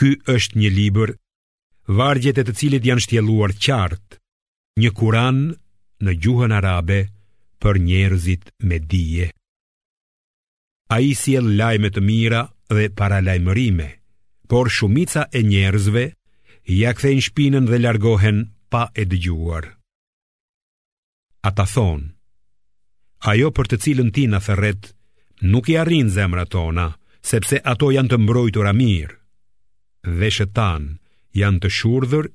Ky është një libër, vargjet e të cilit janë shtjelluar qartë, një Kuran në gjuhën arabe për njerëzit me dije. Ai sjell lajme të mira dhe paralajmërime, por shumica e njerëzve ia kthejnë shpinën dhe largohen pa e dëgjuar. Ata thonë, ajo për të cilën ti na thërret, nuk i arrin zemrat tona, sepse ato janë të mbrojtura mirë. Veshët tanë janë të shurdhër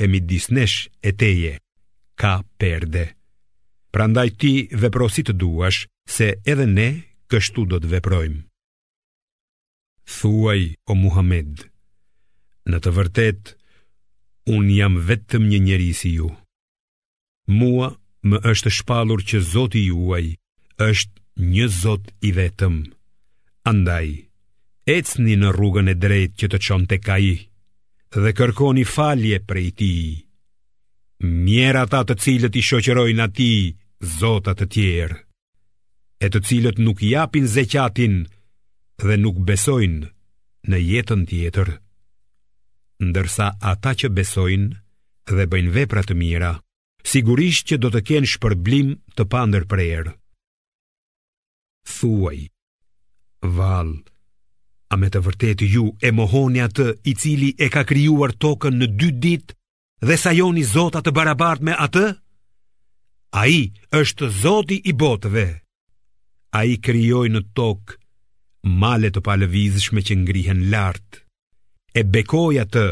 e midis nesh e teje, ka perde. Prandaj ti vepro si të duash, se edhe ne kështu do të veprojmë. Thuaj o Muhamed, në të vërtetë, unë jam vetëm një njeri si ju. Mua më është shpallur që Zoti juaj është një Zot i vetëm. Andaj, ecni në rrugën e drejtë që të çon tek ai dhe kërkoni falje prej tij. Mjerë ata të cilët i shoqerojnë atij zota të tjerë. e të cilët nuk japin zeqatin dhe nuk besojnë në jetën tjetër. Ndërsa ata që besojnë dhe bëjnë vepra të mira, sigurisht që do të kenë shpërblim të pandërprerë. Thuaj, vallë, a me të vërtetë ju e mohoni atë i cili e ka krijuar tokën në dy ditë dhe sajoni zota të barabartë me atë? Ai është Zoti i botëve. Ai krijoi në tokë male të palëvizshme që ngrihen lart, e bekoi atë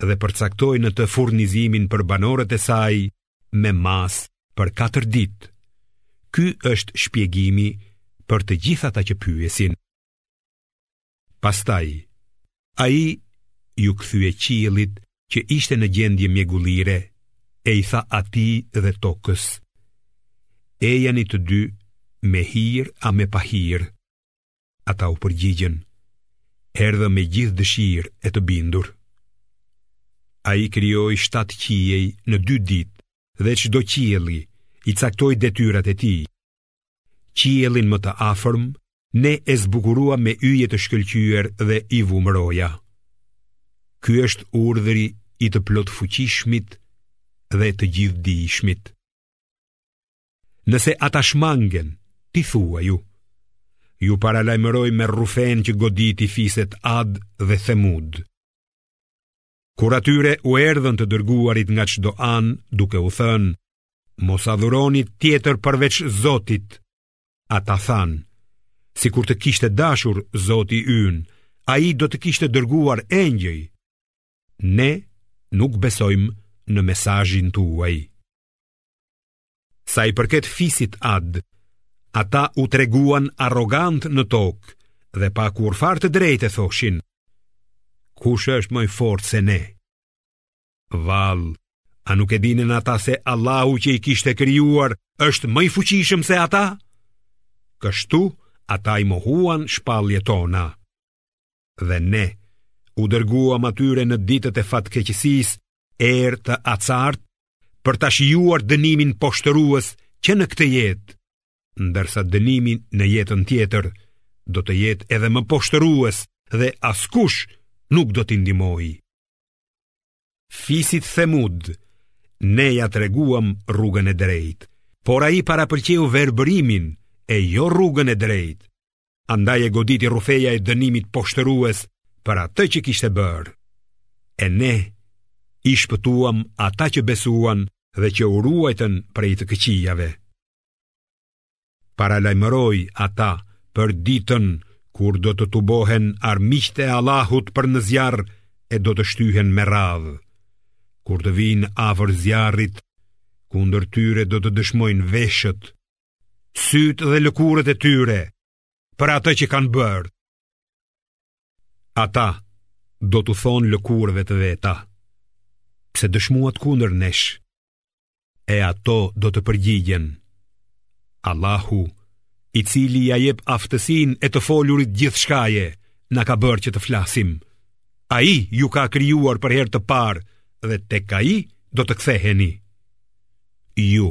dhe përcaktoi në të furnizimin për banorët e saj me masë për 4 ditë. Ky është shpjegimi për të gjithë ata që pyesin. Pastaj, ai iu kthye qiellit që ishte në gjendje mjegullire, e i tha atij dhe tokës, ejani të dy me hir a me pahir, ata u përgjigjen, erdhëm me gjithë dëshirë e të bindur. Ai krijoi shtatë qiej në dy ditë dhe çdo qielli i caktoi detyrat e tij, Qiellin më të afërm ne e zbukuruam me yje të shkëlqyer dhe i vumë roja. Ky është urdhri i të Plotfuqishmit dhe të Gjithëdijshmit. Nëse ata shmangen, ti thuaju, ju paralajmëroj me rrufenë që goditi fiset Ad dhe Themud. Kur atyre u erdhën të dërguarit nga çdo anë, duke u thënë: Mos adhuroni tjetër përveç Zotit. Ata thanë: Sikur të kishte dashur Zoti ynë, ai do të kishte dërguar engjëj. Ne nuk besojmë në mesazhin tuaj. Sa i përket fisit Ad, ata u treguan arrogantë në tokë dhe pa kurrfarë të drejte thoshin: Kush është më i fortë se ne? Vallë, a nuk e dinin ata se Allahu që i kishte krijuar është më i fuqishëm se ata? Kështu ata i mohuan shpalljet tona. dhe ne u dërguam atyre në ditët e fatkeqësisë erë të acartë për ta shijuar dënimin poshtërues që në këtë jetë, ndërsa dënimi në jetën tjetër do të jetë edhe më poshtërues dhe askush nuk do t'i ndihmojë. Fisit Themud, ne ia treguam rrugën e drejtë, por ai parapëlqeu verbërimin e jo rrugën e drejtë, andaj e goditi rrufeja e dënimit poshtërues për atë që kishte bërë. E ne i shpëtuam ata që besuan dhe që u ruajtën prej të këqijave. Paralajmëroji ata për ditën kur do të tubohen armiqtë e Allahut për në zjarr e do të shtyhen me radhë. Kur të vijnë afër zjarrit, kundër tyre do të dëshmojnë veshët, sytë dhe lëkurët e tyre për atë që kanë bërë. Ata do t'u thonë lëkurëve të veta, pse dëshmuat kundër nesh, e ato do të përgjigjen. Allahu, i cili ia jep aftësinë e të folurit gjithçkaje, na ka bërë që të flasim. Ai ju ka krijuar për herë të parë dhe tek ai do të ktheheni. ju,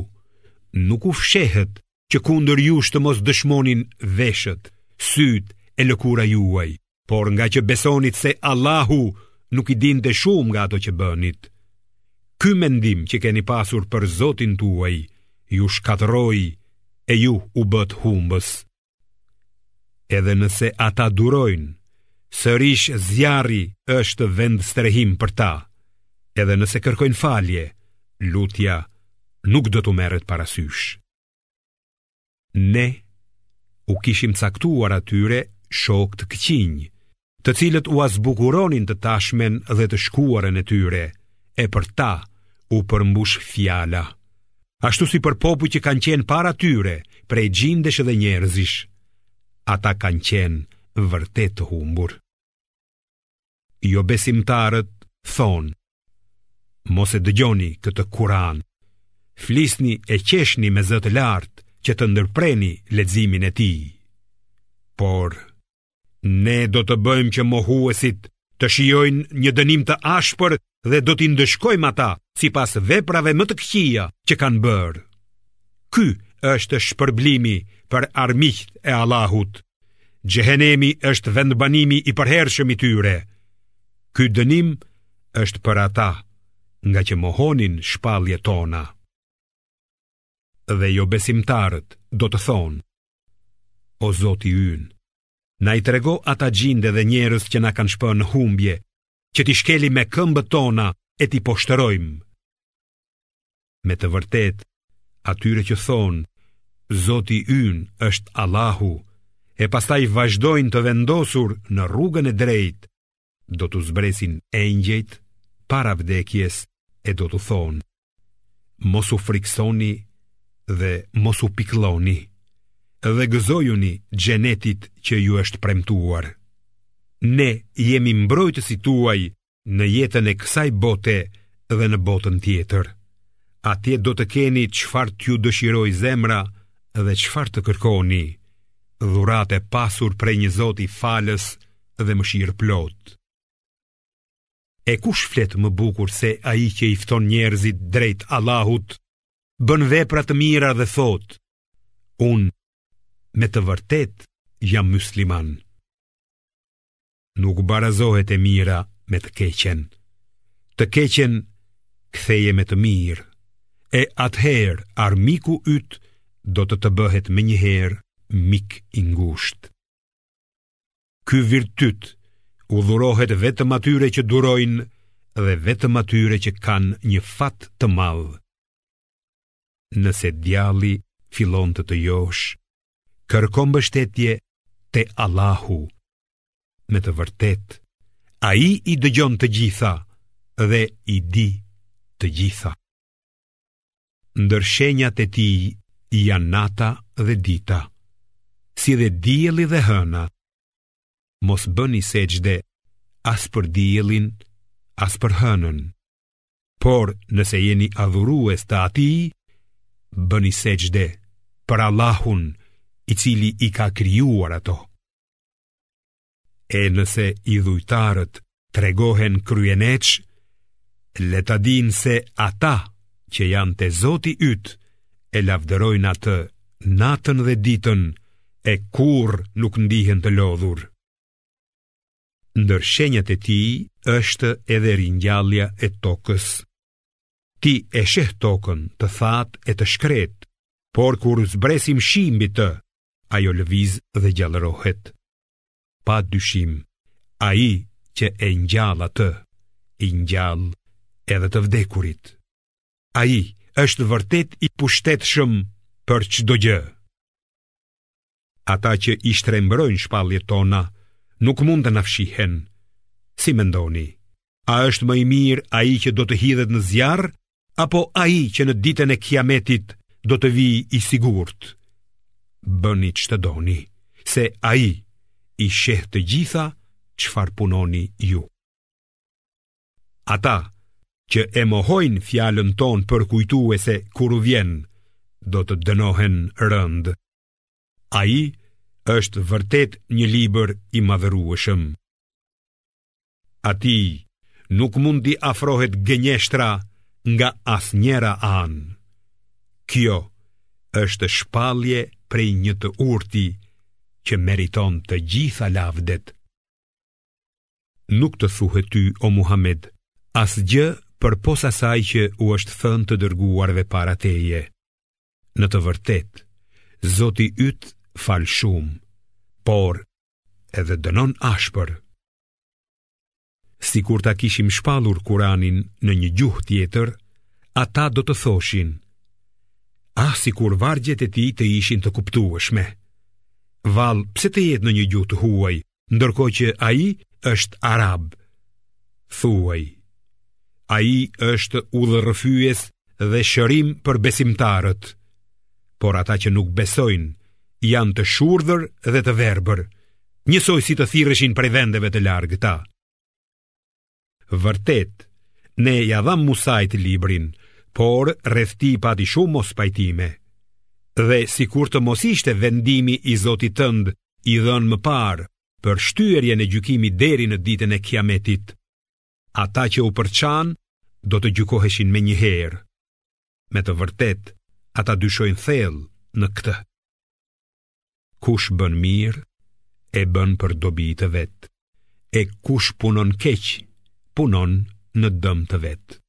nuk u fshehët që kundër jush të mos dëshmonin veshët, sytë e lëkura juaj, por ngaqë besonit se Allahu nuk i dinte shumë nga ato që bënit. Ky mendim që keni pasur për Zotin tuaj, ju shkatërroi e ju u bëtë humbës. Edhe nëse ata durojnë, sërish zjarri është vendstrehim për ta. Edhe nëse kërkojnë falje, lutja nuk do t'u merret parasysh. Ne u kishim caktuar atyre shokë të këqinj, të cilët ua zbukuronin të tashmen dhe të shkuarën e tyre, e për ta u përmbush fjala. Ashtu si për popuj që kanë qenë para tyre, prej xhindesh dhe njerëzish, ata kanë qenë vërtet të humbur. Jobesimtarët thonë, mos e dëgjoni këtë Kuran, flisni e qeshni me zë të lartë që të ndërprisni leximin e tij. Por, Ne do të bëjmë që mohuesit të shijojnë një dënim të ashpër dhe do t'i ndëshkojmë ata sipas veprave më të këqija që kanë bërë. Ky është shpërblimi për armiqtë e Allahut. Xhehenemi është vendbanimi i përhershëm i tyre. Ky dënim është për ata ngaqë mohonin shpalljet tona. dhe jobesimtarët do të thonë, o Zoti ynë, na i trego ata xhinde dhe njerëz që na kanë shpënë në humbje, që t'i shkelim me këmbët tona e t'i poshtërojmë. Me të vërtetë, atyre që thonë, Zoti ynë është Allahu, e pastaj vazhdojnë të vendosur në rrugën e drejtë, do t'u zbresin engjëjt para vdekjes e do t'u thonë, Mos u frikësoni dhe mos u pikëlloni, dhe gëzojuni xhenetit që ju është premtuar. Ne jemi mbrojtësit tuaj në jetën e kësaj bote dhe në botën tjetër. Atje do të keni çfarë t'ju dëshirojë zemra dhe çfarë të kërkoni, dhuratë e pasur prej një Zoti falës dhe mëshirëplotë. E kush flet më bukur se ai që i fton njerëzit drejt Allahut, bën vepra të mira dhe thotë: Unë me të vërtetë jam mysliman. Nuk barazohet e mira me të keqen. Të keqen ktheje me të mirë, e atëherë armiku yt do të të bëhet menjëherë mik i ngushtë. Ky virtyt u dhurohet vetëm atyre që durojnë dhe vetëm atyre që kanë një fat të madh. Nëse djalli fillon të të joshë, kërko mbështetje te Allahu. Me të vërtetë, ai i dëgjon të gjitha dhe i di të gjitha. Ndër shenjat e tij janë nata dhe dita, si dhe dielli dhe hëna. Mos bëni sexhde as për diellin, as për hënën. Por nëse jeni adhurues të Atij, bëni sexhde për Allahun, i cili i ka krijuar ato. E nëse idhujtarët tregohen kryeneç, le ta dinë se ata që janë te Zoti yt e lavdërojnë atë natën dhe ditën e kurrë nuk ndihen të lodhur. Ndër shenjat e tij është edhe ringjallja e tokës Ti e sheh tokën të thatë e të shkretë, por kur zbresim shi mbi të, ajo lëviz dhe gjallërohet. Pa dyshim, ai që e ngjall atë, i ngjall edhe të vdekurit. Ai është vërtet i pushtetshëm për çdo gjë. Ata që i shtrembërojnë shpalljet tona nuk mund të na fshihen. Si mendoni? A është më i mirë ai që do të hidhet në zjarr apo ai që në ditën e Kiametit do të vijë i sigurt? Bëni ç'të doni, se ai i sheh të gjitha çfarë punoni ju. Ata që e mohojnë fjalën tonë përkujtuese kur u vjen, do të dënohen rëndë. Ai është vërtet një libër i madhërueshëm. Atij nuk mund t'i afrohet gënjeshtra nga asnjëra anë. Kjo është shpallje prej një të urti që meriton të gjitha lavdet. Nuk të thuhet ty o Muhamed asgjë përpos asaj që u është thënë të dërguarve para teje. Në të vërtetë, Zoti yt fal shumë, por edhe dënon ashpër. Sikur ta kishim shpallur Kuranin në një gjuhë tjetër, ata do të thoshin, ah sikur vargjet e tij të ishin të kuptueshme. Vallë, pse të jetë në një gjuhë të huaj, ndërkohë që ai është arab. Thuaj, ai është udhërrëfyes dhe shërim për besimtarët, por ata që nuk besojnë janë të shurdhër dhe të verbër, njësoj si të thirreshin prej vendeve të largëta. Vërtet, ne ia dhamë Musait librin, por rreth tij pati shumë mospajtime. Dhe sikur të mos ishte vendimi i Zotit tënd i dhënë më parë për shtyerjen e gjykimit deri në ditën e Kiametit, ata që u përçanë do të gjykoheshin menjëherë. Me të vërtetë, ata dyshojnë thellë në këtë. Kush bën mirë, e bën për dobi të vet, e kush punon keq, punon në dëm të vet.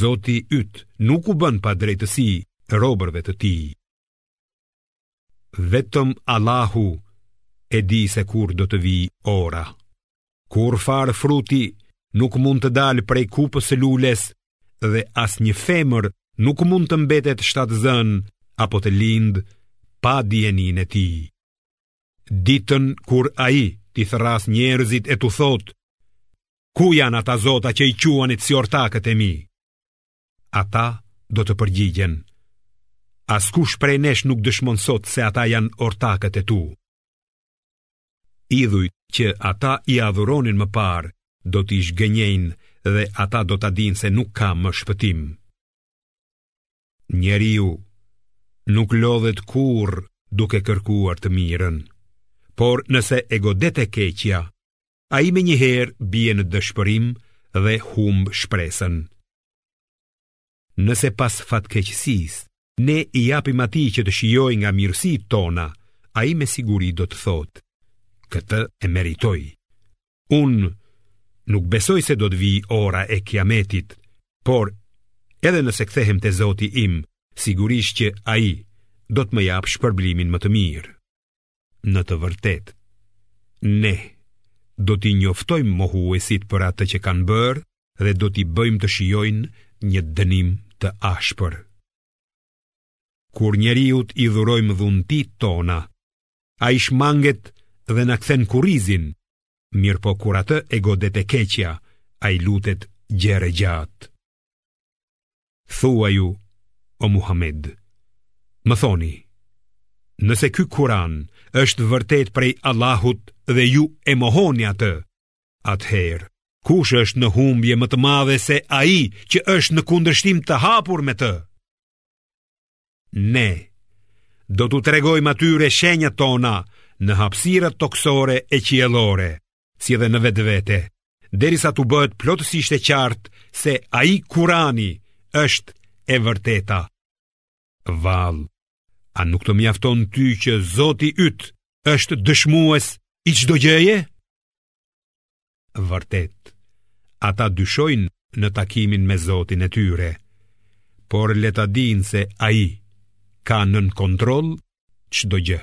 Zoti yt nuk u bën padrejtësi robërve të tij. Vetëm Allahu e di se kur do të vijë ora. Kurrfarë fruti nuk mund të dalë prej kupës së lules dhe asnjë femër nuk mund të mbetet shtatzënë apo të lindë pa dijeninë e tij. Ditën kur ai t'i thërrasë njerëzit e t'u thotë, ku janë ata zota që i quanit si ortakët e mi? Ata do të përgjigjen, askush prej nesh nuk dëshmon sot se ata janë ortakët e tu. Idhujt që ata i adhuronin më parë do t'i zhgënjejnë dhe ata do ta dinë se nuk ka më shpëtim. Njeriu nuk lodhet kurrë duke kërkuar të mirën, por nëse e godet e keqja, ai menjëherë bie në dëshpërim dhe humb shpresën. Nëse pas fatkeqësisë ne i japim atij që të shijojë nga mirësitë tona, ai me siguri do të thotë: Këtë e meritoj. Unë nuk besoj se do të vijë ora e Kiametit, por edhe nëse kthehem te Zoti im, sigurisht që ai do të më japë shpërblimin më të mirë. Në të vërtetë, ne do t'i njoftojmë mohuesit për atë që kanë bërë dhe do t'i bëjmë të shijojnë një dënim të ashpër. Kur njeriut i dhurojmë dhuntitë tona, ai shmanget dhe na kthen kurrizin, mirëpo kur atë e godet e keqja, ai lutet gjerë e gjatë. Thuaju, o Muhamed, më thoni, nëse ky Kuran është vërtet prej Allahut dhe ju e mohoni atë, atëherë, kush është në humbje më të madhe se ai që është në kundërshtim të hapur me të? Ne do t'u tregojmë atyre shenjat tona në hapësirat tokësore e qiellore, si edhe në vetvete, derisa t'u bëhet plotësisht e qartë se ai Kurani është e vërteta. Vallë, a nuk të mjafton ty që Zoti yt është dëshmues i çdo gjëje? Vërtet, ata dyshojnë në takimin me Zotin e tyre, por le ta dinë se Ai ka nën kontroll çdo gjë.